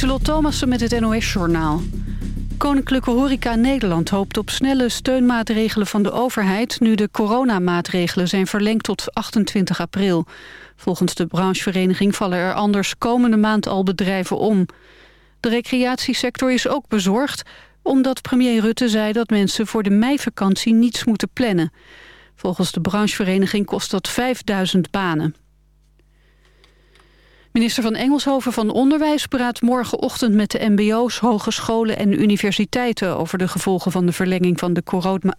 Lieselot Thomassen met het NOS-journaal. Koninklijke Horeca Nederland hoopt op snelle steunmaatregelen van de overheid... nu de coronamaatregelen zijn verlengd tot 28 april. Volgens de branchevereniging vallen er anders komende maand al bedrijven om. De recreatiesector is ook bezorgd... omdat premier Rutte zei dat mensen voor de meivakantie niets moeten plannen. Volgens de branchevereniging kost dat 5000 banen. Minister van Engelshoven van Onderwijs praat morgenochtend met de mbo's, hogescholen en universiteiten over de gevolgen van de verlenging van de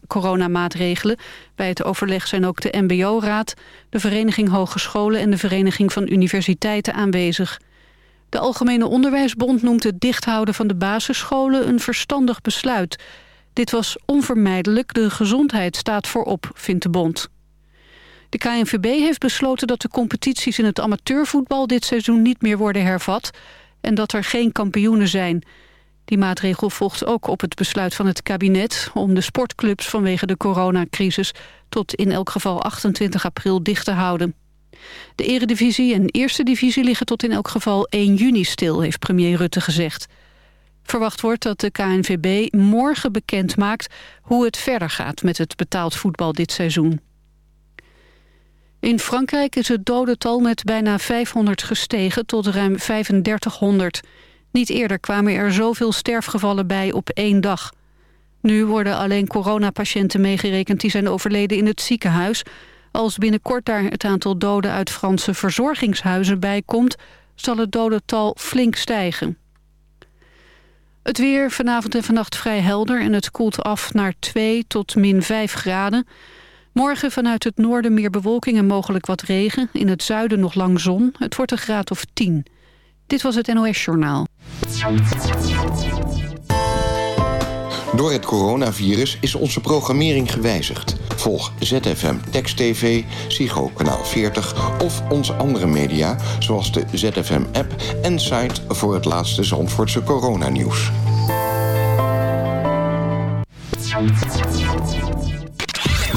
coronamaatregelen. Bij het overleg zijn ook de mbo-raad, de Vereniging Hogescholen en de Vereniging van Universiteiten aanwezig. De Algemene Onderwijsbond noemt het dichthouden van de basisscholen een verstandig besluit. Dit was onvermijdelijk, de gezondheid staat voorop, vindt de bond. De KNVB heeft besloten dat de competities in het amateurvoetbal dit seizoen niet meer worden hervat en dat er geen kampioenen zijn. Die maatregel volgt ook op het besluit van het kabinet om de sportclubs vanwege de coronacrisis tot in elk geval 28 april dicht te houden. De eredivisie en eerste divisie liggen tot in elk geval 1 juni stil, heeft premier Rutte gezegd. Verwacht wordt dat de KNVB morgen bekend maakt hoe het verder gaat met het betaald voetbal dit seizoen. In Frankrijk is het dodental met bijna 500 gestegen tot ruim 3500. Niet eerder kwamen er zoveel sterfgevallen bij op één dag. Nu worden alleen coronapatiënten meegerekend die zijn overleden in het ziekenhuis. Als binnenkort daar het aantal doden uit Franse verzorgingshuizen bijkomt... zal het dodental flink stijgen. Het weer vanavond en vannacht vrij helder en het koelt af naar 2 tot min 5 graden. Morgen vanuit het noorden meer bewolking en mogelijk wat regen. In het zuiden nog lang zon. Het wordt een graad of 10. Dit was het NOS Journaal. Door het coronavirus is onze programmering gewijzigd. Volg ZFM Text TV, Psycho Kanaal 40 of onze andere media... zoals de ZFM-app en site voor het laatste Zandvoortse coronanieuws.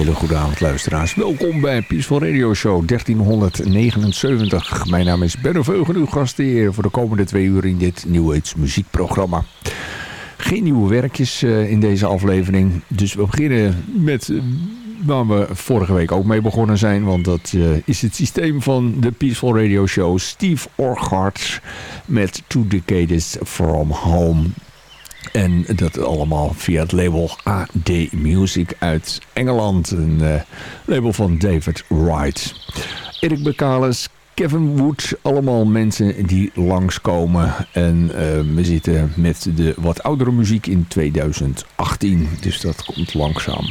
Hele goede avond luisteraars. Welkom bij Peaceful Radio Show 1379. Mijn naam is Benno Veugen, uw gastheer voor de komende twee uur in dit New Age muziekprogramma. Geen nieuwe werkjes uh, in deze aflevering. Dus we beginnen met uh, waar we vorige week ook mee begonnen zijn. Want dat uh, is het systeem van de Peaceful Radio Show. Steve Orchard met Two Decades From Home. En dat allemaal via het label AD Music uit Engeland. Een uh, label van David Wright. Erik Bekalis, Kevin Wood. Allemaal mensen die langskomen. En uh, we zitten met de wat oudere muziek in 2018. Dus dat komt langzaam.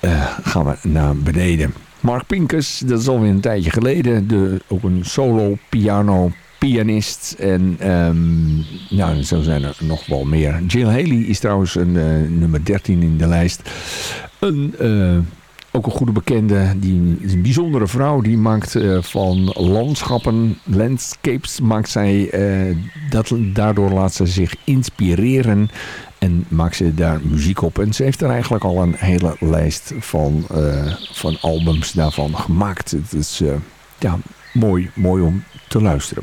Uh, gaan we naar beneden. Mark Pincus, dat is alweer een tijdje geleden. De, ook een solo piano pianist. En um, nou, zo zijn er nog wel meer. Jill Haley is trouwens een uh, nummer 13 in de lijst. Een, uh, ook een goede bekende. Die is een bijzondere vrouw. Die maakt uh, van landschappen, landscapes, maakt zij, dat, daardoor laat ze zich inspireren. En maakt ze daar muziek op. En ze heeft er eigenlijk al een hele lijst van, van albums daarvan gemaakt. Het is ja, mooi, mooi om te luisteren.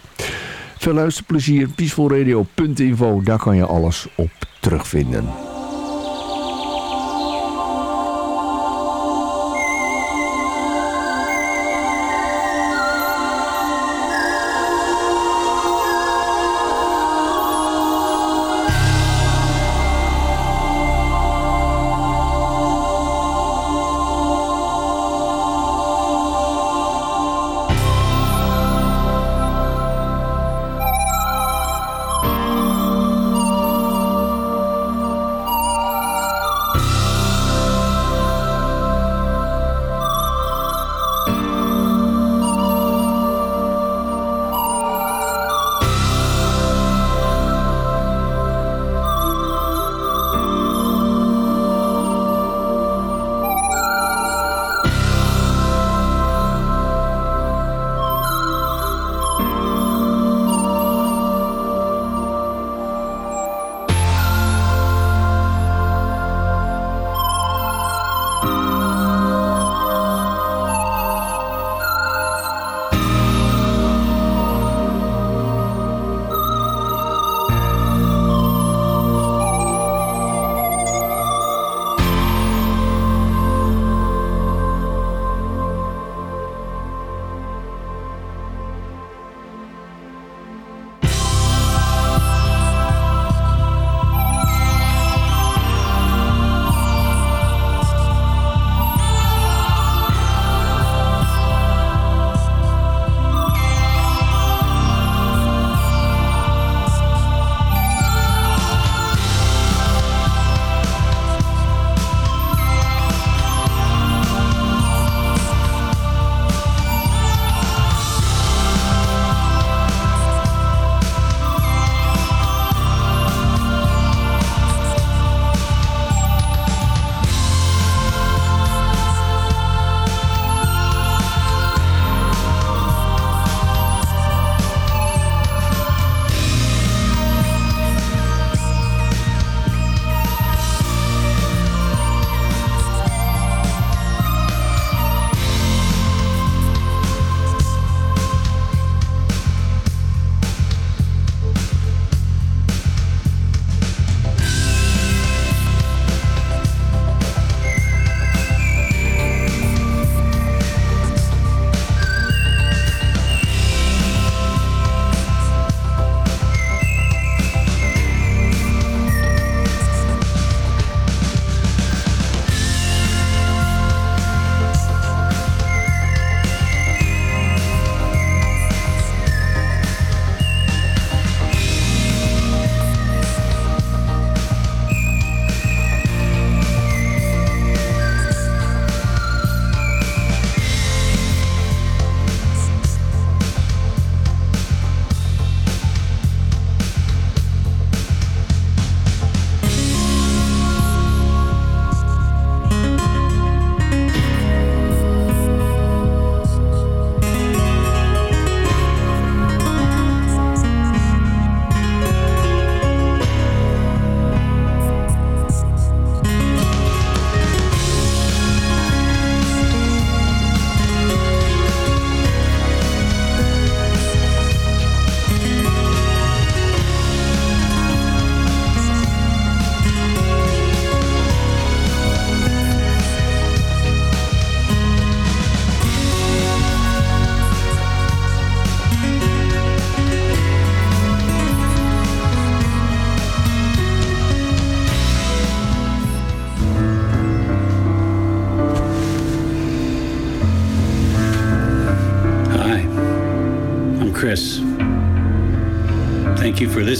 Veel luisterplezier, peacefulradio.info, daar kan je alles op terugvinden.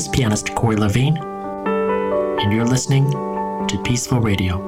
is pianist Corey Levine, and you're listening to Peaceful Radio.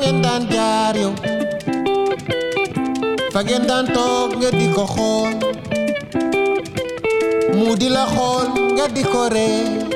ngen dan jaar yo. Fagen dan tok nge di ko khol Mudi la khol nge di ko re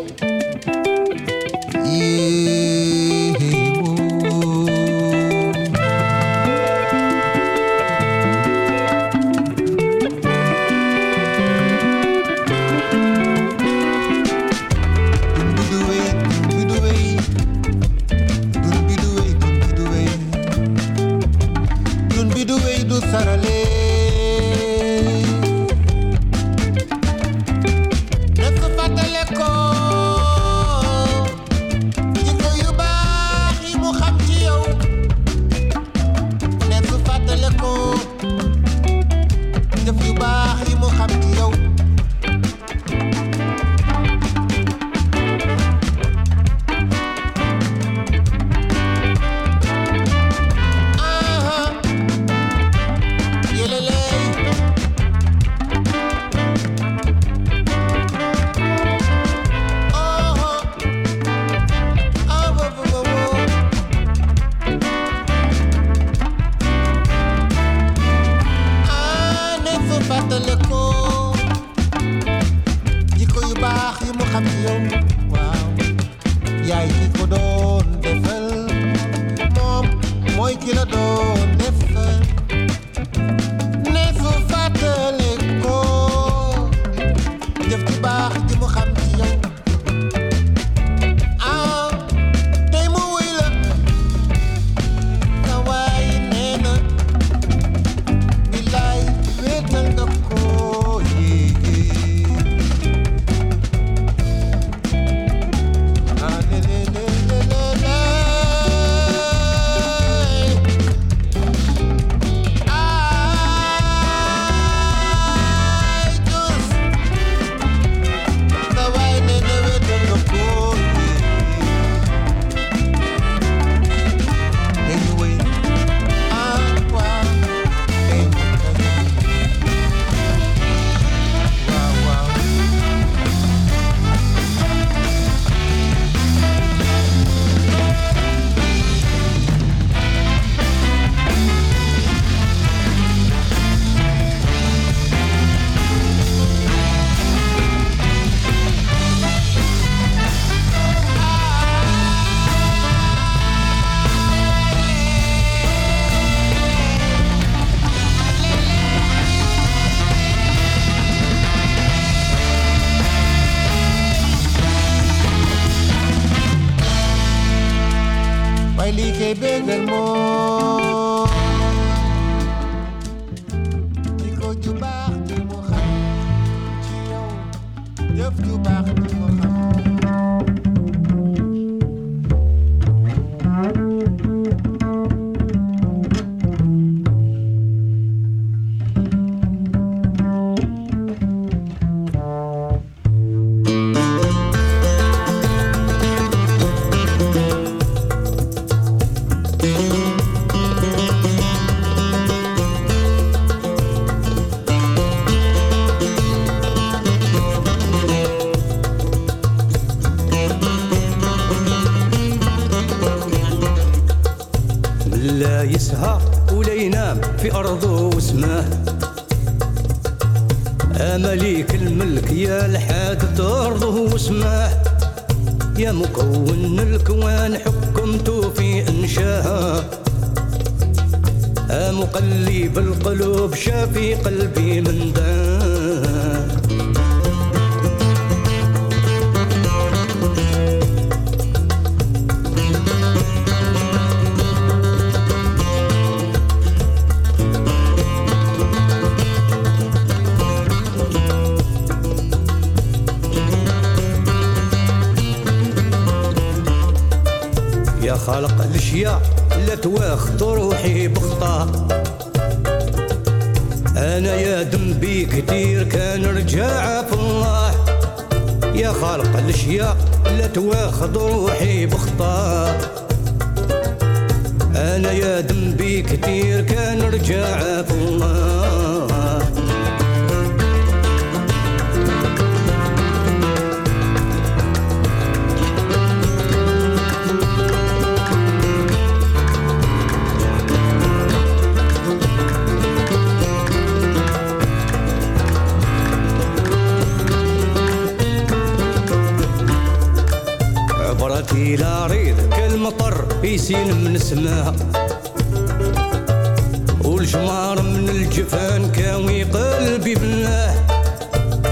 من الجفان كاوي قلبي بالله.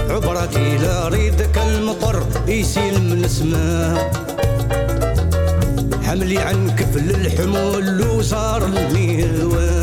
عبرك إلى ريدك المطر يسيل من السماء حملي عنك في الحمول وصار الميوان